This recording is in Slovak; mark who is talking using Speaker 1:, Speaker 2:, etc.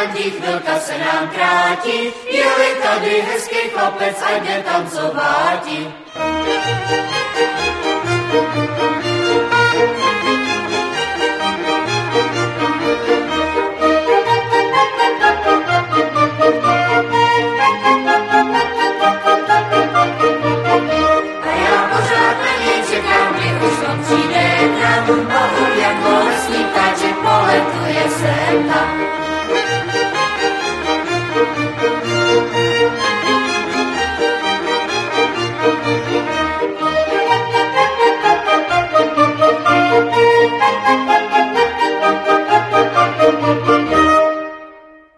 Speaker 1: radí, chvilka se nám kráti, je tady hezký chlapec a jde tancováti. Pohul jako lesní ptáček poletuje sem tam.